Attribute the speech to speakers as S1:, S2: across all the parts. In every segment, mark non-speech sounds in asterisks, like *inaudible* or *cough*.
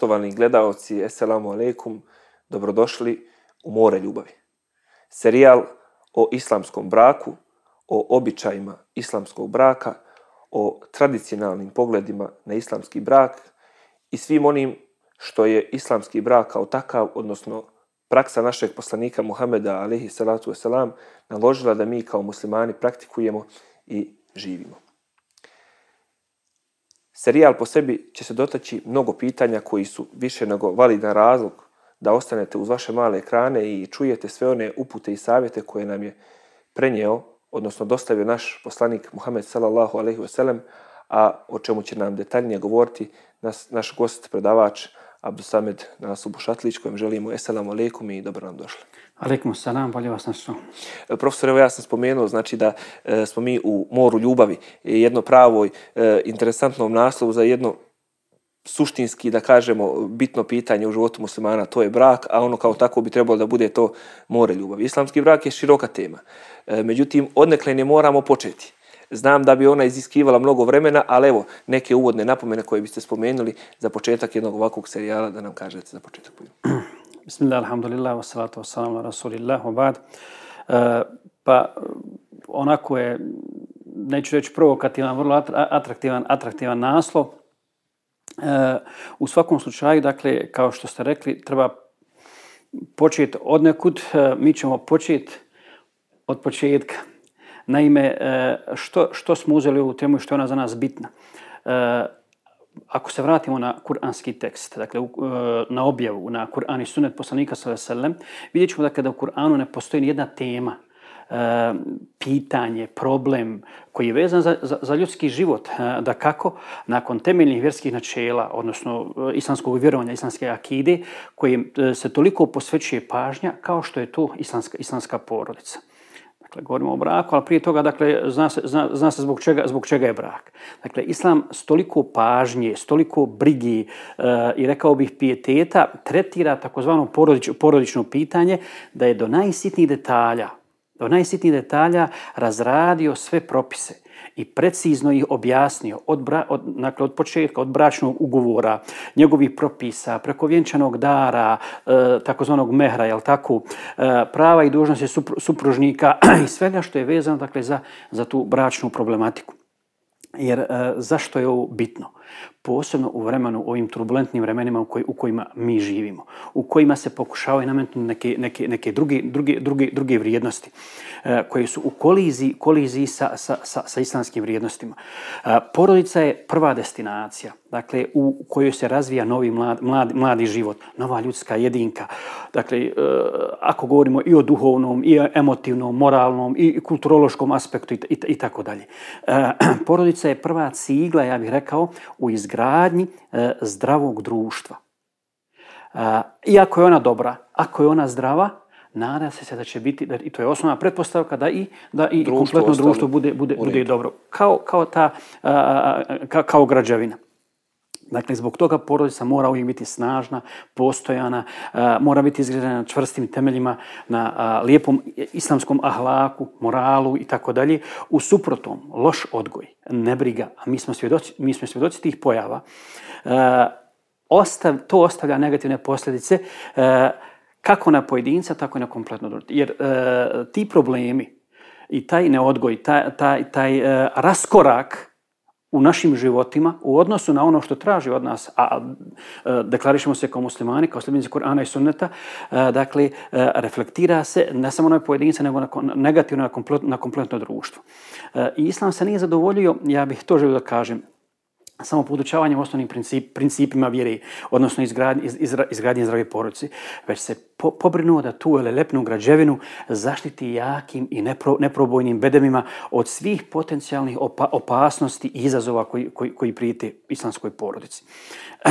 S1: Poštovani gledaoci, Esselamu alaikum, dobrodošli u More ljubavi. Serijal o islamskom braku, o običajima islamskog braka, o tradicionalnim pogledima na islamski brak i svim onim što je islamski brak kao takav, odnosno praksa našeg poslanika Muhameda alaihi salatu wasalam, naložila da mi kao muslimani praktikujemo i živimo. Serijal po sebi će se dotaći mnogo pitanja koji su više nego validan razlog da ostanete uz vaše male ekrane i čujete sve one upute i savjete koje nam je prenio, odnosno dostavio naš poslanik Muhammed sallallahu alaihi wasallam, a o čemu će nam detaljnije govoriti nas, naš gost, predavač Abdusamed Nasubu Šatlić, kojem želimo eselamu alaikum i dobro nam došli.
S2: Aleikum salam, bolje vas našao.
S1: E, profesor, evo ja sam spomenuo, znači da e, smo mi u moru ljubavi, jedno pravoj, e, interesantnom naslovu za jedno suštinski, da kažemo, bitno pitanje u životu muslimana, to je brak, a ono kao tako bi trebalo da bude to more ljubavi. Islamski brak je široka tema. E, međutim, odnekle ne moramo početi. Znam da bi ona iziskivala mnogo vremena, ali evo, neke uvodne napomene koje biste spomenuli za početak jednog ovakvog serijala da nam kažete za početak.
S2: Bismillah, alhamdulillah, wa salatu wa salam na rasulillah, obad. E, pa, onako je, neću reći provokativan, vrlo atraktivan, atraktivan naslov. E, u svakom slučaju, dakle, kao što ste rekli, treba početi od nekud. E, mi ćemo početi od početka. Naime, e, što, što smo uzeli ovu temu i što je ona za nas bitna? E, ako se vratimo na kuranski tekst, dakle na objavu, na Kur'an i sunet poslanika sallallahu vidjet ćemo dakle da u Kur'anu ne postoji ni jedna tema, pitanje, problem koji je vezan za, za, za ljudski život. Da kako, nakon temeljnih vjerskih načela, odnosno islamskog vjerovanja, islamske akide, koji se toliko posvećuje pažnja kao što je to islamska, islamska porodica. Dakle, govorimo o braku, ali prije toga, dakle, zna se, zna, zna se zbog, čega, zbog čega je brak. Dakle, islam s toliko pažnje, s toliko brigi uh, i rekao bih pijeteta tretira takozvano porodič, porodično pitanje da je do najsitnijih detalja, do najsitnijih detalja razradio sve propise i precizno ih objasnio od, bra, od, dakle, od početka, od bračnog ugovora, njegovih propisa, preko vjenčanog dara, e, takozvanog mehra, jel tako, e, prava i dužnosti supružnika *clears throat* i svega što je vezano dakle, za, za tu bračnu problematiku. Jer e, zašto je ovo bitno? Posebno u vremenu, u ovim turbulentnim vremenima u, koj, u kojima mi živimo, u kojima se pokušavaju nametnuti neke, neke, neke druge, druge, druge, druge vrijednosti e, koje su u koliziji, koliziji sa, sa, sa, sa islamskim vrijednostima. E, porodica je prva destinacija, dakle, u kojoj se razvija novi mlad, mlad, mladi život, nova ljudska jedinka. Dakle, e, ako govorimo i o duhovnom, i o emotivnom, moralnom, i kulturološkom aspektu i, i, i tako dalje. E, *clears throat* porodica je prva cigla, ja bih rekao, u izgradnji e, zdravog društva. E, iako je ona dobra, ako je ona zdrava, nada se da će biti, i to je osnovna pretpostavka, da i, da i društvo kompletno društvo bude, bude, bude dobro. Kao, kao, ta, kao građevina. Dakle, zbog toga porodica mora uvijek biti snažna, postojana, mora biti izgledana na čvrstim temeljima, na lijepom islamskom ahlaku, moralu i tako dalje. U suprotom, loš odgoj, nebriga, a mi smo svjedoci, mi smo svjedoci tih pojava, ostav, to ostavlja negativne posljedice kako na pojedinca, tako i na kompletno društvo. Jer ti problemi i taj neodgoj, taj, taj, taj raskorak, u našim životima u odnosu na ono što traži od nas, a deklarišemo se kao muslimani, kao sljedbenici Kur'ana i Sunneta, dakle, reflektira se ne samo na pojedince, nego na, negativno na, komplet, na kompletno društvo. I Islam se nije zadovoljio, ja bih to želio da kažem, samo podučavanjem osnovnim princip, principima vjere, odnosno izgradnje, iz, izgradnje zdrave porodice, već se po, pobrinuo da tu lepnu građevinu zaštiti jakim i nepro, neprobojnim bedemima od svih potencijalnih opa, opasnosti i izazova koji, koji, koji prijete islamskoj porodici. *clears throat*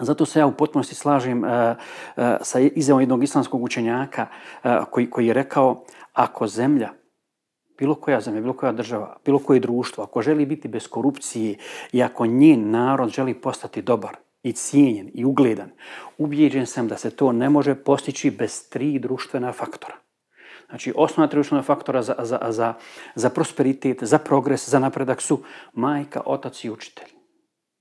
S2: Zato se ja u potpunosti slažem uh, uh, sa izjavom jednog islamskog učenjaka uh, koji, koji je rekao ako zemlja bilo koja zemlja, bilo koja država, bilo koje društvo, ako želi biti bez korupcije i ako njen narod želi postati dobar i cijenjen i ugledan, ubijeđen sam da se to ne može postići bez tri društvena faktora. Znači, osnovna tri društvena faktora za, za, za, za prosperitet, za progres, za napredak su majka, otac i učitelj.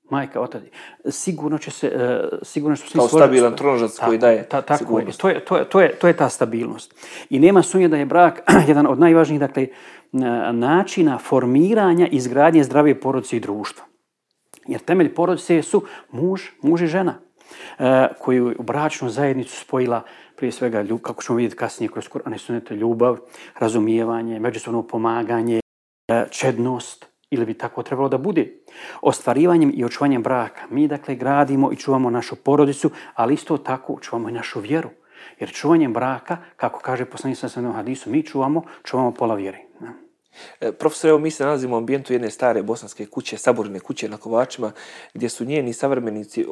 S2: Majka, otac, sigurno će se, e, sigurno su svi
S1: Kao stabilan tronožac koji daje
S2: ta, tako je.
S1: sigurnost.
S2: To je, to, je, to, je, to je ta stabilnost. I nema sumnje da je brak *clears throat* jedan od najvažnijih dakle, na- načina formiranja i izgradnje zdrave porodice i društva. Jer temelj porodice su muž, muž i žena e, koji u bračnu zajednicu spojila prije svega, lju- kako ćemo vidjeti kasnije, kroz Kur'an i sunete, ljubav, razumijevanje, međusobno pomaganje, e, čednost, ili bi tako trebalo da bude. Ostvarivanjem i očuvanjem braka mi dakle gradimo i čuvamo našu porodicu, ali isto tako čuvamo i našu vjeru. Jer čuvanjem braka, kako kaže poslanik sa hadisu, mi čuvamo, čuvamo pola vjere.
S1: E, Profesor, evo mi se nalazimo u ambijentu jedne stare bosanske kuće, saborne kuće na Kovačima, gdje su njeni savremenici,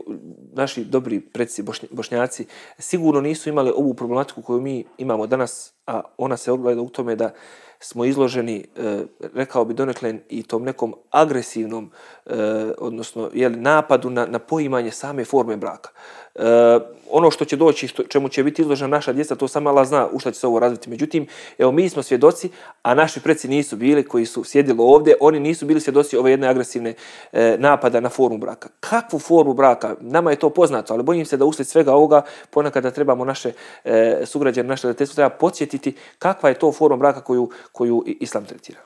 S1: naši dobri predsi bošnj- bošnjaci, sigurno nisu imali ovu problematiku koju mi imamo danas, a ona se ogleda u tome da smo izloženi, e, rekao bi donekle, i tom nekom agresivnom, e, odnosno jeli, napadu na, na poimanje same forme braka. E, ono što će doći, što, čemu će biti izložena naša djeca, to samo Allah zna u šta će se ovo razviti. Međutim, evo mi smo svjedoci, a naši preci nisu bili koji su sjedili ovdje, oni nisu bili svjedoci ove jedne agresivne e, napada na formu braka. Kakvu formu braka? Nama je to poznato, ali bojim se da uslijed svega ovoga ponekad da trebamo naše e, sugrađane, naše roditeljstvo treba podsjetiti kakva je to forma braka koju, koju Islam tretira.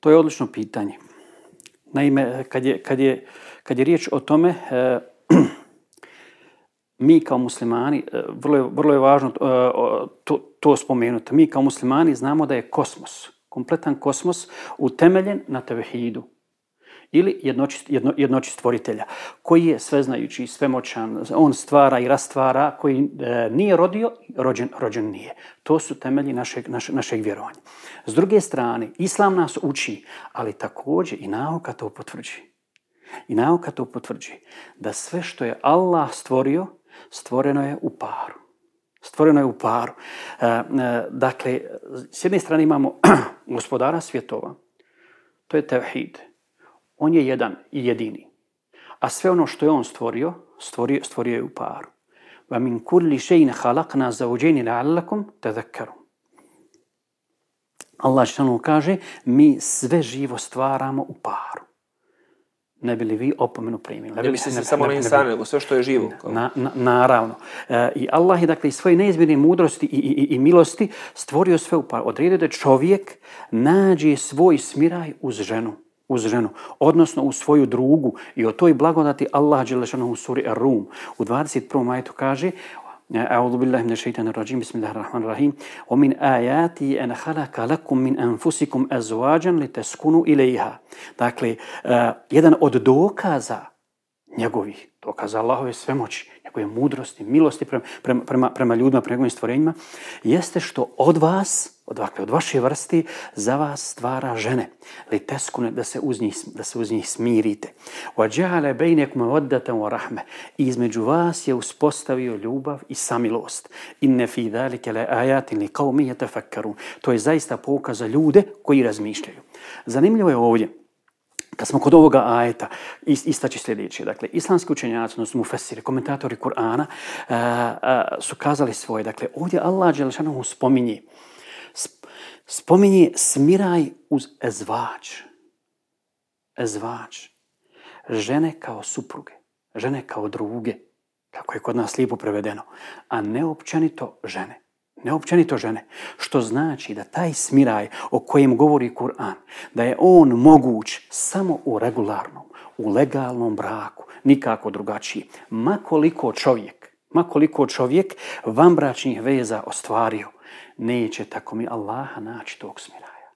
S2: To je odlično pitanje. Naime, kad je, kad je, kad je riječ o tome, e, *clears throat* mi kao muslimani, e, vrlo je, vrlo je važno e, o, to, to spomenuti, mi kao muslimani znamo da je kosmos, kompletan kosmos, utemeljen na tevhidu ili jednoći, jedno, stvoritelja, koji je sveznajući, svemoćan, on stvara i rastvara, koji e, nije rodio, rođen, rođen nije. To su temelji našeg, naše, našeg vjerovanja. S druge strane, Islam nas uči, ali također i nauka to potvrđuje. I nauka to potvrđuje da sve što je Allah stvorio, stvoreno je u paru. Stvoreno je u paru. E, e, dakle, s jedne strane imamo *clears throat* gospodara svjetova, to je tevhid. On je jedan i jedini. A sve ono što je on stvorio, stvorio, stvorio je u paru. Va min kulli še'in halakna zauđeni la'allakum tadhakkarum. Allah što kaže, mi sve živo stvaramo u paru. Ne bi li vi opomenu primili?
S1: Ne
S2: bi-
S1: se
S2: ne-
S1: samo
S2: ne-
S1: insane, nego sve što je živo.
S2: Na, na, naravno. E, I Allah je dakle iz svoje neizmjerne mudrosti i, i, i milosti stvorio sve u par. Odredio da čovjek nađe svoj smiraj uz ženu uz ženu, odnosno u svoju drugu. I o toj blagodati Allah Đelešanu u suri Ar-Rum u 21. majetu kaže أعوذ بالله من الشيطان الرجيم بسم الله الرحمن الرحيم ومن آياتي أن خلق لكم من أنفسكم أزواجا لتسكنوا إليها Dakle, uh, jedan od dokaza njegovih, dokaza Allahove svemoći, njegove mudrosti, milosti prema, prema, prema, prema ljudima, prema njegovim stvorenjima, jeste što od vas, od, Dakle, od vaše vrsti za vas stvara žene. Li teskune da se uz njih, da se uz njih smirite. Wa ja'ala bainakum mawaddatan wa rahme. Između vas je uspostavio ljubav i samilost. Inne fi zalika la ayatin li qaumin yatafakkarun. To je zaista pokaz za ljude koji razmišljaju. Zanimljivo je ovdje kad smo kod ovoga ajeta, istaći sljedeće. Dakle, islamski učenjaci, odnosno mufesiri, komentatori Kur'ana, eh, eh, su kazali svoje. Dakle, ovdje Allah Đelešanohu spominje spominje smiraj uz ezvač. Ezvač. Žene kao supruge, žene kao druge, kako je kod nas lijepo prevedeno, a ne općenito žene. Ne općenito žene. Što znači da taj smiraj o kojem govori Kur'an, da je on moguć samo u regularnom, u legalnom braku, nikako drugačiji. Makoliko čovjek, makoliko čovjek vanbračnih veza ostvario, neće tako mi Allaha naći tog smiraja.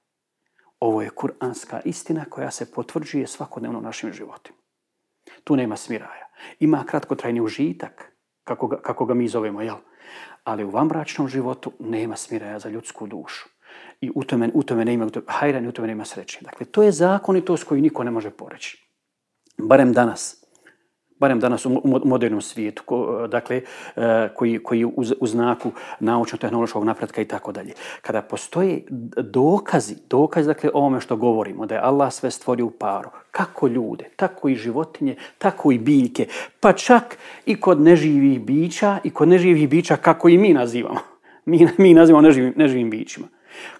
S2: Ovo je kuranska istina koja se potvrđuje svakodnevno u našim životima. Tu nema smiraja. Ima kratkotrajni užitak, kako ga, kako ga mi zovemo, jel? Ali u vanbračnom životu nema smiraja za ljudsku dušu. I u tome, u tome nema, hajran i u tome nema sreće. Dakle, to je zakonitost koju niko ne može poreći. Barem danas. Barem danas u mo- u modernom svijetu, ko, dakle, e, koji, koji u, u znaku naučno-tehnološkog napretka i tako dalje. Kada postoje dokazi, dokazi dakle ovome što govorimo, da je Allah sve stvorio u paru, kako ljude, tako i životinje, tako i biljke, pa čak i kod neživih bića i kod neživih bića kako i mi nazivamo. *laughs* Mi, mi nazivamo neživim, neživim bićima.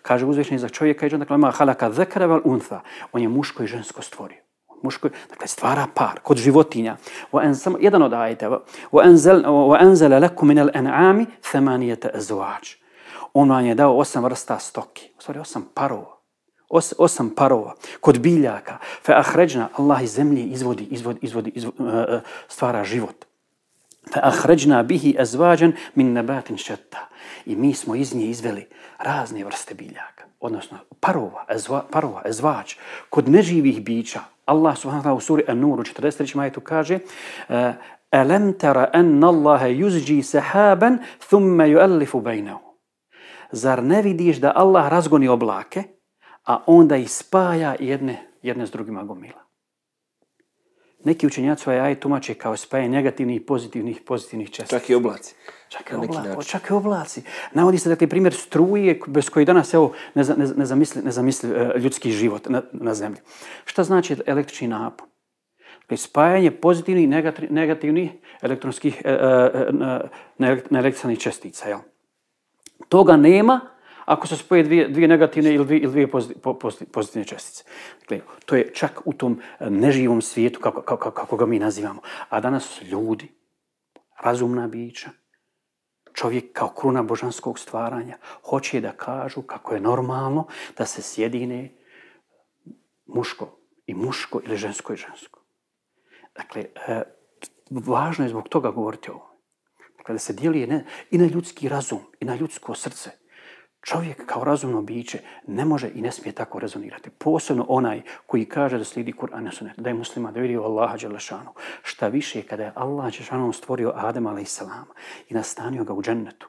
S2: Kaže uzvišeni za čovjeka i dakle, ma halaka zekara val untha. On je muško i žensko stvorio. Muško, dakle stvara par kod životinja. Samo jedan od ajeta. Anzala lakum min al-an'ami thamaniyata azwaj. On vam je dao osam vrsta stoki. U stvari osam parova. Os, osam parova kod biljaka. Fa ahređna, Allah iz zemlje izvodi, izvodi, izvodi, izvodi uh, stvara život. Fa ahređna bihi azvađan min nabatin šetta. I mi smo iz nje izveli razne vrste biljaka. Odnosno, parova, ezva, parova, ezvač. Kod neživih bića, Allah subhanahu wa ta'ala u suri An-Nur u 43. majetu kaže Alam tara anna Allaha yuzji sahaban thumma yu'allifu bainahu. Zar ne vidiš da Allah razgoni oblake, a onda ih spaja jedne, jedne s drugima gomila? Neki učenjaci ovaj aj tumače kao spaje negativnih i pozitivnih pozitivnih čestica.
S1: Čak i oblaci.
S2: Čak i, obla, čak i oblaci. Navodi se dakle primjer struje bez koji danas evo, ne, ne, ne zamisli, ne zamisli uh, ljudski život na, na zemlji. Šta znači električni napon? Dakle, spajanje pozitivnih i negativnih elektronskih uh, uh, neelektričnih čestica. Jel? Toga nema ako se spoje dvije, dvije negativne ili dvije, ili dvije pozitivne čestice. Dakle, to je čak u tom neživom svijetu kako, kako, kako ga mi nazivamo. A danas ljudi, razumna bića, čovjek kao kruna božanskog stvaranja, hoće da kažu kako je normalno da se sjedine muško i muško ili žensko i žensko. Dakle, e, važno je zbog toga govoriti o ovom. Dakle, da se dijeli ne, i na ljudski razum, i na ljudsko srce. Čovjek kao razumno biće ne može i ne smije tako rezonirati. Posebno onaj koji kaže da slijedi Kur'an i Sunnet, da je muslima, da vidi Allaha Đelešanu. Šta više, kada je Allah Đelešanu stvorio Adem a.s. i nastanio ga u džennetu,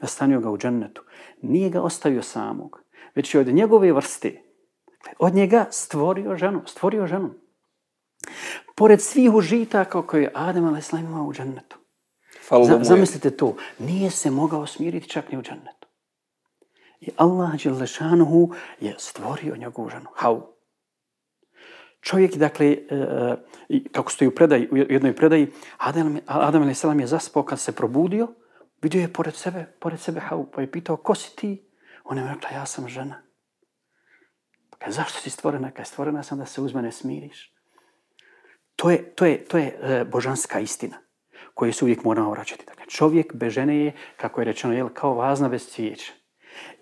S2: nastanio ga u džennetu, nije ga ostavio samog, već je od njegove vrste, od njega stvorio ženu, stvorio ženu. Pored svih užitaka koje je Adem a.s. imao u džennetu. Zamislite to, nije se mogao smiriti čak ni u džennetu. I Allah Đelešanuhu je stvorio njegovu ženu. How? Čovjek, dakle, e, kako stoji u, predaj, u jednoj predaji, Adam, Adam a.s. je zaspao kad se probudio, vidio je pored sebe, pored sebe Havu, pa je pitao, ko si ti? Ona je rekla, ja sam žena. Pa kaj, zašto si stvorena? Kaj, stvorena sam da se uz mene smiriš. To je, to je, to je e, božanska istina koju se uvijek moramo vraćati. Dakle, čovjek bez žene je, kako je rečeno, jel, kao vazna bez cvijeća.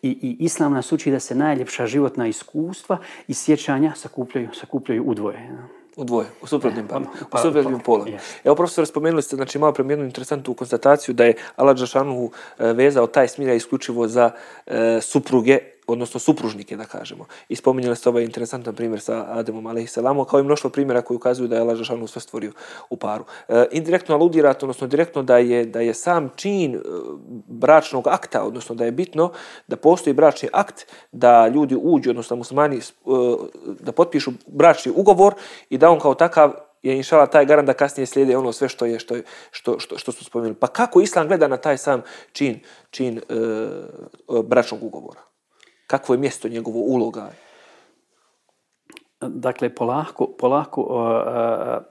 S2: I, I islam nas uči da se najljepša životna iskustva i sjećanja sakupljaju, sakupljaju u dvoje.
S1: U dvoje, u suprotnim, pa, pa, u suprotnim pa. Yes. Evo, profesor, spomenuli ste, znači, malo prema jednu interesantnu konstataciju da je Allah Đašanuhu e, vezao taj smira isključivo za e, supruge odnosno supružnike, da kažemo. I spominjali ste ovaj interesantan primjer sa Ademom a.s. kao i mnoštvo primjera koji ukazuju da je Allah Žešanu sve stvorio u paru. E, indirektno aludirate, odnosno direktno da je, da je sam čin e, bračnog akta, odnosno da je bitno da postoji bračni akt, da ljudi uđu, odnosno muslimani, e, da potpišu bračni ugovor i da on kao takav je inšala taj garant da kasnije slijede ono sve što je što je što što što su spomenuli. Pa kako islam gleda na taj sam čin čin e, bračnog ugovora? Kakvo je mjesto njegovo uloga?
S2: Dakle, polako, polako uh, uh,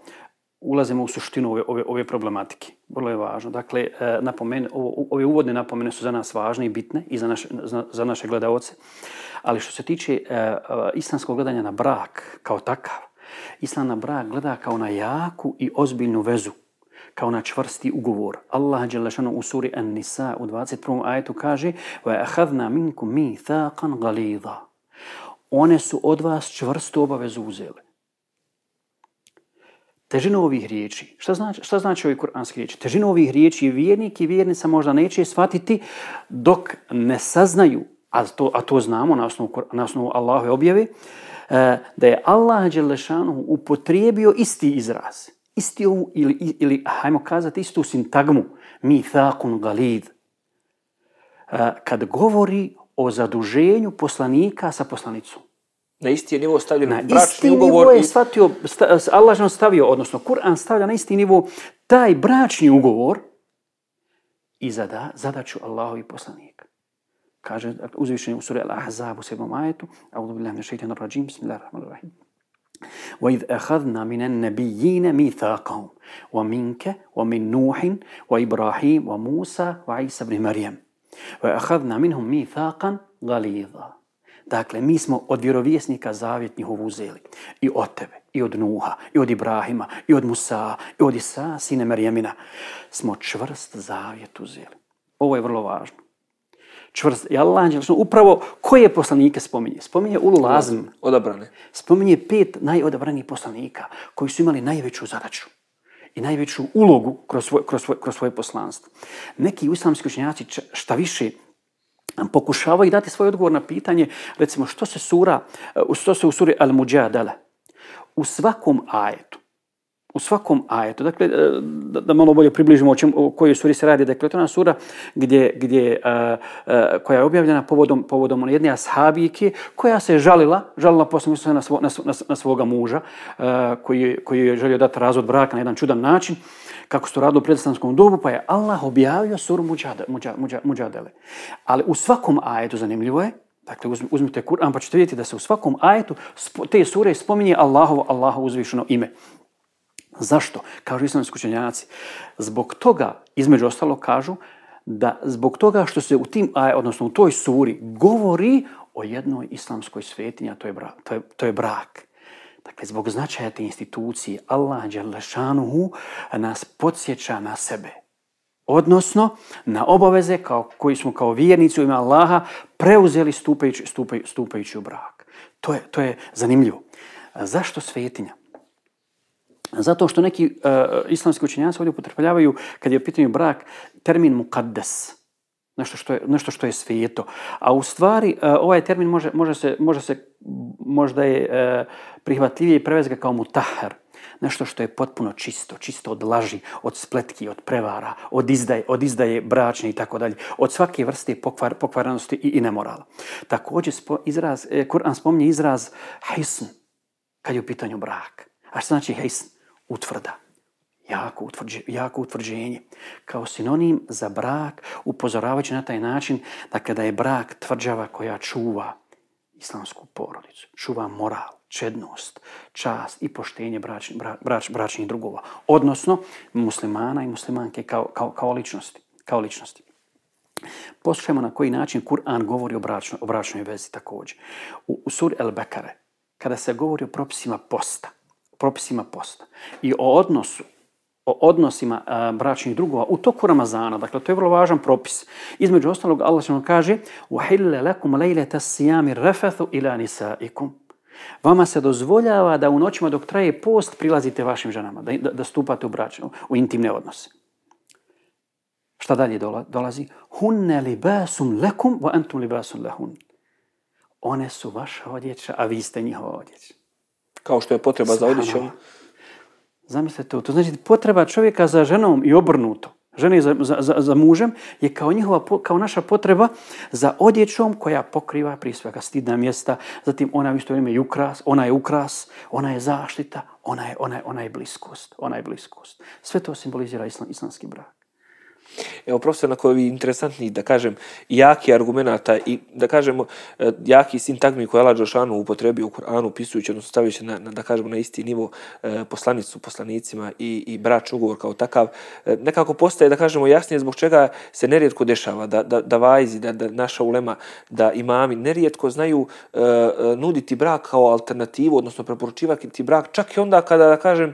S2: ulazimo u suštinu ove, ove, ove problematike. Vrlo je važno. Dakle, uh, napomene, ovo, ove uvodne napomene su za nas važne i bitne i za naše, za, za naše gledalce. Ali što se tiče uh, uh, islamskog gledanja na brak kao takav, islam na brak gleda kao na jaku i ozbiljnu vezu kao na čvrsti ugovor. Allah Đelešanu u suri An-Nisa u 21. ajetu kaže وَأَخَذْنَا مِنْكُمْ مِيثَاقًا غَلِيظًا One su od vas čvrstu obavezu uzele. Težina ovih riječi, šta znači, šta znači ovi kuranski riječi? Težina ovih riječi vjernik i vjernica možda neće shvatiti dok ne saznaju, a to, a to znamo na osnovu, na osnovu Allahove objave, eh, da je Allah Đelešanu upotrijebio isti izraz isti ovu, ili, ili hajmo kazati istu sintagmu, mi thakun galid, kad govori o zaduženju poslanika sa poslanicom.
S1: Na isti je nivo stavljen
S2: na bračni ugovor. Isti nivo je shvatio, Allah je stavio, odnosno Kur'an stavlja na isti nivo taj bračni ugovor i zada, zadaću Allahovi poslanika. Kaže uzvišenje u suri Al-Ahzab u 7. ajetu, A'udhu billahi min shaitan rajim, bismillahirrahmanirrahim. وإذ أخذنا من النبيين ميثاقهم ومنك ومن نوح وإبراهيم وموسى وعيسى بن مريم وأخذنا منهم ميثاقا غليظا Dakle, mi smo od vjerovjesnika zavjet njihovu uzeli. I od tebe, i od Nuha, i od Ibrahima, i od Musa, i od Isa, sine Merjemina, smo čvrst zavjet uzeli. Ovo je vrlo važno. Čvrst. I Allah upravo koje poslanike spominje? Spominje Ulu Lazm.
S1: Odabrane.
S2: Spominje pet najodabranijih poslanika koji su imali najveću zadaću i najveću ulogu kroz svoje, kroz svoje, kroz svoje poslanstvo. Neki islamski učenjaci šta više pokušavaju dati svoj odgovor na pitanje, recimo što se sura, što se u suri Al-Mujadala, u svakom ajetu, u svakom ajetu, dakle, da, da malo bolje približimo o, čem, o kojoj suri se radi, dakle, to je ona sura gdje, gdje, a, a, koja je objavljena povodom, povodom jedne ashabike koja se žalila, žalila poslije na, svo, na, na, na svoga muža, a, koji, koji je želio dati razvod braka na jedan čudan način, kako se to radilo u predstavnskom dobu, pa je Allah objavio suru Muđadele. Ali u svakom ajetu, zanimljivo je, dakle uzmite Kur'an pa ćete vidjeti da se u svakom ajetu te sure spominje Allahovo, Allahovo uzvišeno ime. Zašto? Kažu islamski učenjaci. Zbog toga, između ostalo kažu, da zbog toga što se u tim, odnosno u toj suri, govori o jednoj islamskoj svetinji, a to je brak. To je, to je brak. Dakle, zbog značaja te institucije, Allah Đalešanuhu nas podsjeća na sebe. Odnosno, na obaveze kao, koji smo kao vjernici u ime Allaha preuzeli stupajući, stupaj, stupajući u brak. To je, to je zanimljivo. Zašto svetinja? Zato što neki uh, islamski učenjaci ovdje upotrebljavaju, kad je u pitanju brak, termin mukaddes nešto što je, nešto što je svijeto. A u stvari uh, ovaj termin može, može, se, može se možda je uh, prihvatljivije prevez ga kao mutahar. Nešto što je potpuno čisto, čisto od laži, od spletki, od prevara, od izdaje, od izdaje bračne i tako dalje, od svake vrste pokvar, pokvaranosti i, i nemorala. Također spo, izraz, eh, Kur'an spominje izraz hisn, kad je u pitanju brak. A što znači hisn? Utvrda jako, utvrđe, jako utvrđenje. Kao sinonim za brak, upozoravajući na taj način da kada je brak tvrđava koja čuva islamsku porodicu, čuva moral, čednost, čast i poštenje bračni, bra, brač, bračnih drugova. Odnosno, muslimana i muslimanke kao, kao, kao ličnosti. Kao ličnosti. Poslušajmo na koji način Kur'an govori o, bračno, o bračnoj vezi također. U, u suri El Bekare, kada se govori o propisima posta, propisima posta i o odnosu o odnosima a, bračnih drugova u toku Ramazana. Dakle, to je vrlo važan propis. Između ostalog, Allah što kaže وَحِلَّ لَكُمْ لَيْلَةَ السِّيَامِ رَفَثُ إِلَى نِسَائِكُمْ Vama se dozvoljava da u noćima dok traje post prilazite vašim ženama, da, da, da stupate u bračnu, u intimne odnose. Šta dalje dolazi? Hunne libasum lekum wa antum libasum lahun. One su vaša odjeća, a vi ste njihova odjeća.
S1: Kao što je potreba za odjećom.
S2: Zamislite to. To znači potreba čovjeka za ženom i obrnuto. Žene za, za, za, za mužem je kao njihova, kao naša potreba za odjećom koja pokriva prije svega stidna mjesta. Zatim ona u isto vrijeme je ukras, ona je ukras, ona je zaštita, ona je, ona je, ona je bliskost. Ona je bliskost. Sve to simbolizira islam, islamski brak.
S1: Evo, profesor, na koji interesantni, da kažem, jaki argumenta i, da kažemo, e, jaki sintagmi koje Allah Đošanu upotrebi u Kur'anu, pisujući, odnosno stavljajući na, na, da kažemo, na isti nivo e, poslanicu, poslanicima i, i brač ugovor kao takav, e, nekako postaje, da kažemo, jasnije zbog čega se nerijetko dešava, da, da, da vajzi, da, da naša ulema, da imami nerijetko znaju e, nuditi brak kao alternativu, odnosno preporučivati brak, čak i onda kada, da kažem,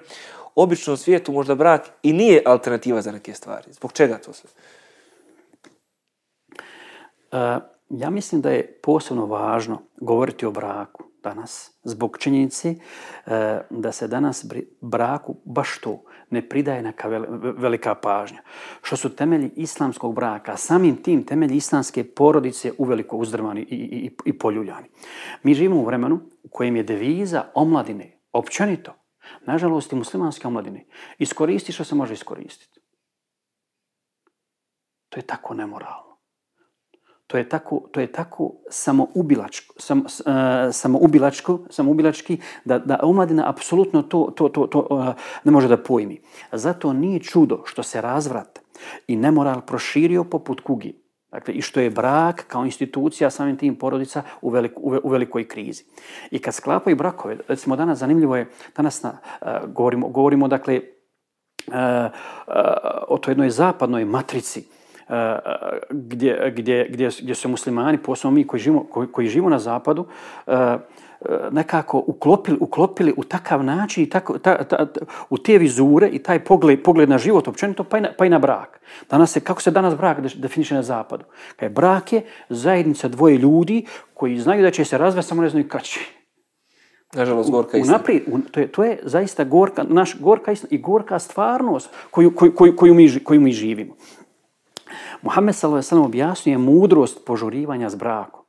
S1: običnom svijetu možda brak i nije alternativa za neke stvari. Zbog čega to sve?
S2: Uh, ja mislim da je posebno važno govoriti o braku danas, zbog činjenici uh, da se danas braku baš to ne pridaje neka velika pažnja. Što su temelji islamskog braka, samim tim temelji islamske porodice uveliko uzdrmani i, i, i poljuljani. Mi živimo u vremenu u kojem je deviza omladine, općenito, Nažalost, i muslimanske omladine iskoristi što se može iskoristiti. To je tako nemoralno. To je tako, to je tako samoubilačko, sam, uh, samoubilačko, samoubilački da, da omladina apsolutno to, to, to, to uh, ne može da pojmi. Zato nije čudo što se razvrat i nemoral proširio poput kugi. Dakle, i što je brak kao institucija, samim tim porodica u, velik, u, u velikoj krizi. I kad sklapaju brakove, recimo danas zanimljivo je, danas na, uh, govorimo, govorimo dakle, uh, uh, o toj jednoj zapadnoj matrici, gdje, gdje, gdje, gdje su muslimani, posebno mi koji živimo, koji, koji živimo na zapadu, nekako uklopili, uklopili u takav način, tako, ta, ta, ta, u te vizure i taj pogled, pogled na život općenito, pa i na, pa i na brak. Danas se, kako se danas brak definiše na zapadu? Kaj brak je zajednica dvoje ljudi koji znaju da će se razvesti, samo ne znaju kad će.
S1: Nažalost, gorka istina.
S2: Unaprijed, un, to, je, to je zaista gorka, naš gorka istina i gorka stvarnost koju, koju, koju, koju, mi, koju mi živimo. Muhammed s.a.v. objasnuje mudrost požurivanja s brakom.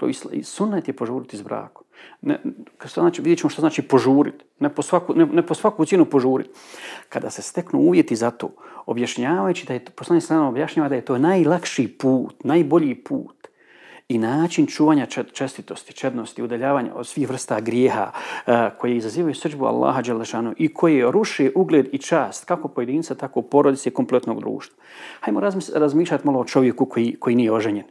S2: Dakle, sunnet je požuriti s brakom. Ne, što znači, vidjet ćemo što znači požuriti. Ne po svaku, ne, ne po svaku cijenu požuriti. Kada se steknu uvjeti za to, objašnjavajući da je poslanik strana objašnjava da je to najlakši put, najbolji put i način čuvanja čestitosti, čednosti, udaljavanja od svih vrsta grijeha uh, koje izazivaju srđbu Allaha Đelešanu i koje ruše ugled i čast kako pojedinca, tako porodice i kompletnog društva. Hajmo razmišljati malo o čovjeku koji, koji nije oženjen,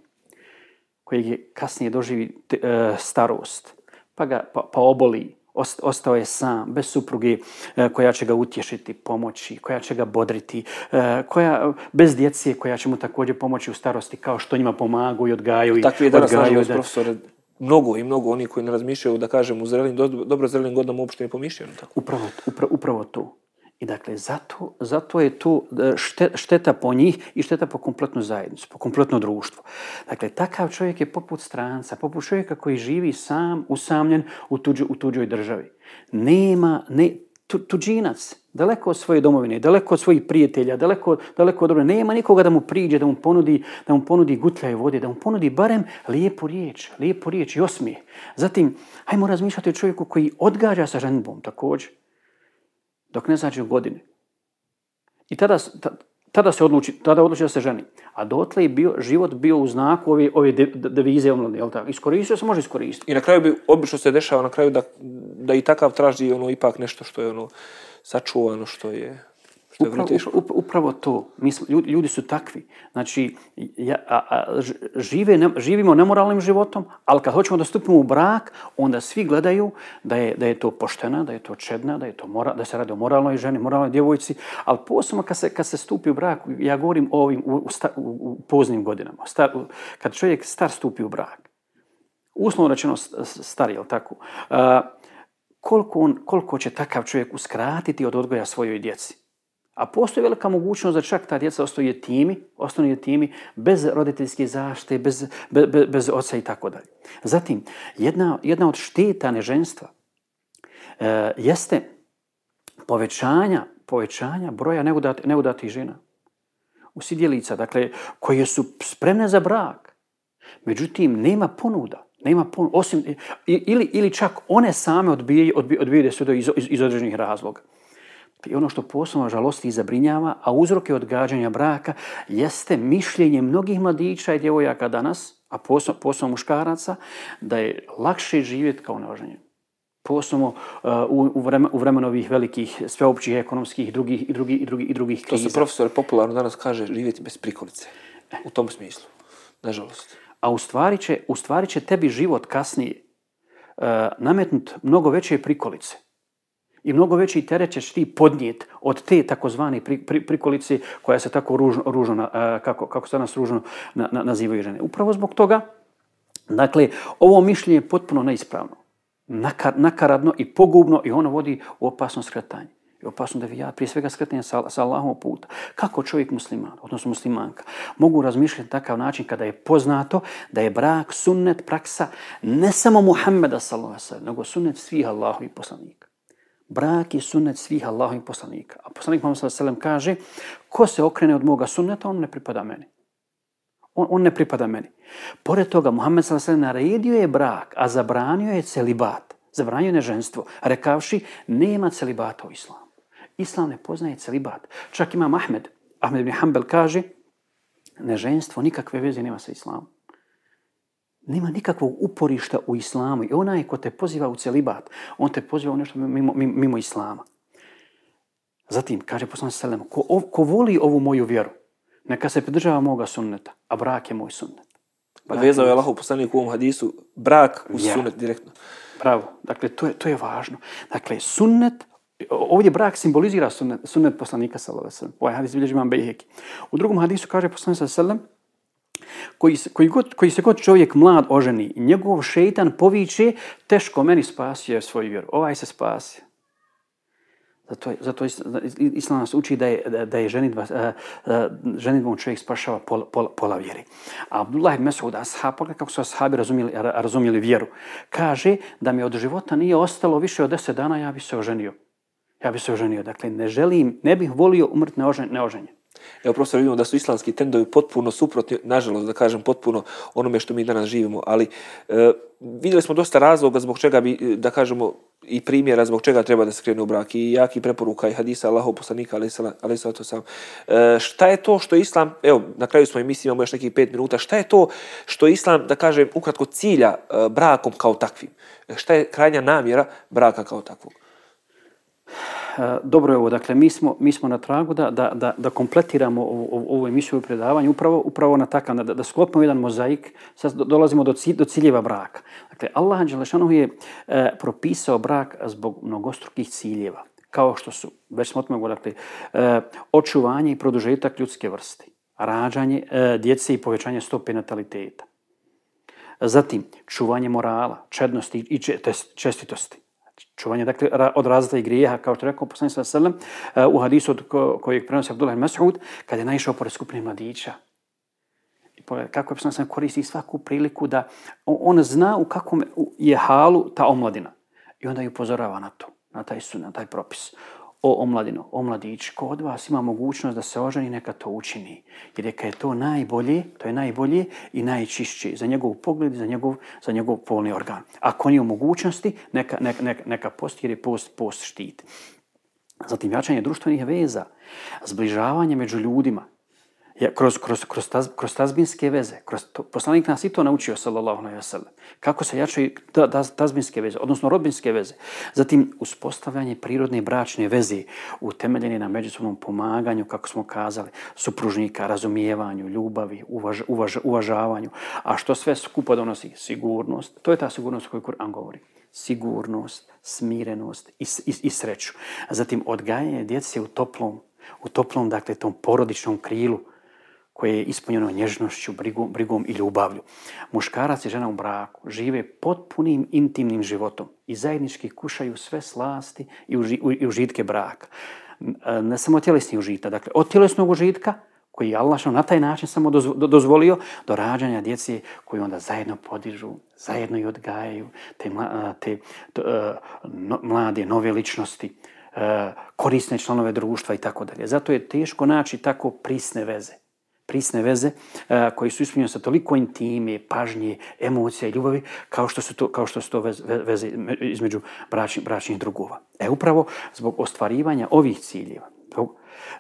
S2: koji je kasnije doživi te, uh, starost, pa, ga, pa, pa oboli, ostao je sam, bez supruge e, koja će ga utješiti, pomoći, koja će ga bodriti, e, koja, bez djece koja će mu također pomoći u starosti kao što njima pomagu i odgaju.
S1: Takvi je danas, nažalost, da... profesor, mnogo i mnogo oni koji ne razmišljaju, da kažem, u zrelim, dobro zrelim godinama uopšte ne pomišljaju. Tako.
S2: Upravo, upravo, upravo to. I dakle, zato, zato je tu e, šteta po njih i šteta po kompletnu zajednicu, po kompletno društvo. Dakle, takav čovjek je poput stranca, poput čovjeka koji živi sam, usamljen u, tuđu, u tuđoj državi. Nema, ne, tu, tuđinac, daleko od svoje domovine, daleko od svojih prijatelja, daleko, daleko od nema nikoga da mu priđe, da mu ponudi, da mu ponudi gutljaje vode, da mu ponudi barem lijepu riječ, lijepu riječ i osmije. Zatim, hajmo razmišljati o čovjeku koji odgađa sa ženbom također dok ne u godine. I tada, tada se odluči, tada odluči da se ženi. A dotle je bio, život bio u znaku ove, ove devize omladne, jel tako? Iskoristio se, može iskoristiti.
S1: I na kraju bi, obično se dešava na kraju da, da i takav traži ono ipak nešto što je ono sačuvano, što je...
S2: Upravo, upravo to. Mi smo, ljudi, ljudi su takvi. Znači, ja, a, a, žive, ne, živimo nemoralnim životom, ali kad hoćemo da stupimo u brak, onda svi gledaju da je, da je to poštena, da je to čedna, da, je to mora, da se radi o moralnoj ženi, moralnoj djevojci. Ali posebno kad se, kad se stupi u brak, ja govorim o ovim u, u, u, poznim godinama. Star, kad čovjek star stupi u brak, uslovno rečeno star, je tako? A, koliko, on, koliko će takav čovjek uskratiti od odgoja svojoj djeci? A postoji velika mogućnost da čak ta djeca ostaju jetimi, ostanu jetimi bez roditeljske zaštite, bez, bez, bez oca i tako dalje. Zatim, jedna, jedna od šteta neženstva e, jeste povećanja, povećanja broja neudat, neudatih žena. Usidjelica, dakle, koje su spremne za brak. Međutim, nema ponuda. Nema ponuda, osim, ili, ili čak one same odbijaju, odbijaju, odbijaju da iz, iz, iz određenih razloga. I ono što posebno žalosti i zabrinjava, a uzroke odgađanja braka, jeste mišljenje mnogih mladića i djevojaka danas, a posebno, muškaraca, da je lakše živjeti kao neoženjen. Posebno uh, u, u, vremen, u vremenu ovih velikih sveopćih ekonomskih drugih, i drugih, i drugih, i drugih kriza.
S1: To se profesor popularno danas kaže živjeti bez prikolice. U tom smislu. Nažalost.
S2: A u stvari će, u stvari će tebi život kasnije uh, nametnut mnogo veće prikolice i mnogo veći teret ćeš ti podnijet od te takozvane pri, pri, prikolice koja se tako ružno, ružno uh, kako, kako se nas ružno na, na, nazivaju žene. Upravo zbog toga, dakle, ovo mišljenje je potpuno neispravno, nakar, nakaradno i pogubno i ono vodi u opasno skretanje. I opasno da ja prije svega skretanje sa, sa Allahom puta. Kako čovjek musliman, odnosno muslimanka, mogu razmišljati takav način kada je poznato da je brak, sunnet, praksa ne samo Muhammeda sallallahu nego sunnet svih Allahovih poslanika. Brak je sunnet svih Allahovih poslanika. A poslanik Muhammed sallallahu kaže: "Ko se okrene od moga sunneta, on ne pripada meni." On, on ne pripada meni. Pored toga, Muhammed sallallahu naredio je brak, a zabranio je celibat. Zabranio je neženstvo, rekavši nema celibata u islamu. Islam ne poznaje celibat. Čak ima Ahmed, Ahmed ibn Hanbel kaže, neženstvo nikakve veze nema sa islamom nema nikakvog uporišta u islamu. I onaj ko te poziva u celibat, on te poziva u nešto mimo, mimo, islama. Zatim, kaže poslanik Selem, ko, ko voli ovu moju vjeru, neka se pridržava moga sunneta, a brak je moj sunnet.
S1: Pa vezao je Allah u poslanik u ovom hadisu, brak u ja. sunnet direktno.
S2: Bravo. Dakle, to je, to je važno. Dakle, sunnet Ovdje brak simbolizira sunnet, sunnet poslanika sallallahu alejhi ve sellem. Ovaj hadis bilježi imam Bejheki. U drugom hadisu kaže poslanik sallallahu koji, koji, god, koji se god čovjek mlad oženi, njegov šeitan poviče, teško meni spasio svoj vjer. Ovaj se spasio. Zato, zato Islam nas uči da je, da je ženitba, uh, uh, ženitbom čovjek spašava pola, pola, pola vjeri. A Abdullah Mesud, ashab, kako su ashabi razumijeli, razumijeli vjeru, kaže da mi od života nije ostalo više od deset dana, ja bi se oženio. Ja bi se oženio. Dakle, ne želim, ne bih volio umrt neoženje.
S1: Evo, profesor, vidimo da su islamski tendovi potpuno suprotni, nažalost, da kažem, potpuno onome što mi danas živimo, ali e, vidjeli smo dosta razloga zbog čega bi, da kažemo, i primjera zbog čega treba da se krene u brak i jaki preporuka i hadisa Allahov poslanika, ali, to sam. E, šta je to što Islam, evo, na kraju smo emisije, imamo još nekih pet minuta, šta je to što Islam, da kažem, ukratko cilja e, brakom kao takvim? Šta je krajnja namjera braka kao takvog?
S2: Eh, dobro je ovo, dakle, mi smo, mi smo na tragu da, da, da, kompletiramo ovu, ovu emisiju i predavanje upravo, upravo na takav, da, da sklopimo jedan mozaik, sad dolazimo do, cilj, do ciljeva braka. Dakle, Allah Đelešanu je e, propisao brak zbog mnogostrukih ciljeva, kao što su, već smo o dakle, e, očuvanje i produžetak ljudske vrste, rađanje e, djece i povećanje stope nataliteta. Zatim, čuvanje morala, čednosti i čestitosti čuvanje dakle, od razlata i grijeha, kao što je rekao poslanik sallam, uh, u hadisu od ko, kojeg prenosi Abdullah Mas'ud, kada je naišao pored skupine mladića. Kako je poslanik koristi svaku priliku da on zna u kakvom je halu ta omladina. I onda ju upozorava na to, na taj sun, na taj propis o omladino, o mladić, ko od vas ima mogućnost da se oženi, neka to učini. Jer je je to najbolje, to je najbolje i najčišće za njegov pogled, za njegov, za njegov polni organ. Ako nije u mogućnosti, neka, neka, neka post, jer je post, post štit. Zatim, jačanje društvenih veza, zbližavanje među ljudima, kroz, kroz, kroz, taz, kroz tazbinske veze. Kroz to, poslanik nas i to naučio, sallallahu alaihi wa sallam. Kako se jačaju ta, ta, tazbinske veze, odnosno rodbinske veze. Zatim, uspostavljanje prirodne bračne veze utemeljene na međusobnom pomaganju, kako smo kazali, supružnika, razumijevanju, ljubavi, uvaž, uvaž, uvažavanju. A što sve skupo donosi? Sigurnost. To je ta sigurnost koju Kur'an govori. Sigurnost, smirenost i, i, i sreću. Zatim, odgajanje djece u toplom, u toplom, dakle, tom porodičnom krilu, koje je ispunjeno nježnošću, brigom, brigom i ljubavlju. Muškarac i žena u braku žive potpunim intimnim životom i zajednički kušaju sve slasti i, uži, i užitke braka. Ne samo tjelesni užita, dakle od tjelesnog užitka, koji je Allah na taj način samo dozvolio, do rađanja djece koji onda zajedno podižu, zajedno i odgajaju te, te, te no, mlade, nove ličnosti, korisne članove društva i tako dalje. Zato je teško naći tako prisne veze prisne veze a, koji su ispunjene sa toliko intime, pažnje, emocija i ljubavi kao što su to, kao što su to veze, između bračnih, bračnih drugova. E upravo zbog ostvarivanja ovih ciljeva,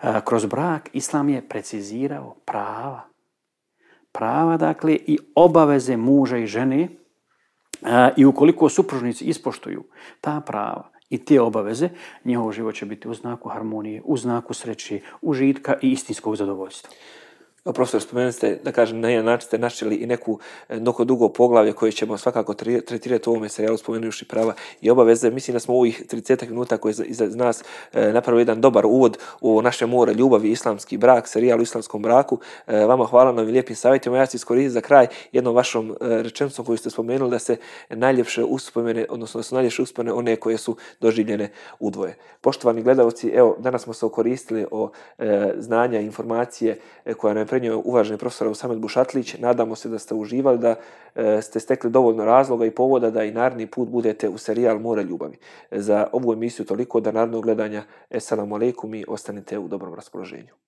S2: a, kroz brak Islam je precizirao prava. Prava, dakle, i obaveze muža i žene a, i ukoliko supružnici ispoštuju ta prava, i te obaveze, njihov život će biti u znaku harmonije, u znaku sreće, užitka i istinskog zadovoljstva.
S1: Profesor, spomenuli ste, da kažem, na jedan način ste našli i neku e, dugo poglavlje koje ćemo svakako tretirati u ovome serijalu spomenujuši prava i obaveze. Mislim da smo u ovih 30 minuta koje iza nas e, napravili jedan dobar uvod u naše more ljubavi, islamski brak, serijal u islamskom braku. E, vama hvala na ovim lijepim savjetima. Ja ću iskoristiti za kraj jednom vašom rečenicom koju ste spomenuli da se najljepše uspomene, odnosno da su najljepše uspomene one koje su doživljene u dvoje. Poštovani gledalci, evo, danas smo se okoristili o znanja i informacije koja nam je uvaženi profesor Samet Bušatlić. Nadamo se da ste uživali, da e, ste stekli dovoljno razloga i povoda da i naredni put budete u serijal More ljubavi. Za ovu emisiju toliko da narednog gledanja. Esselamu alaikum i ostanite u dobrom raspoloženju.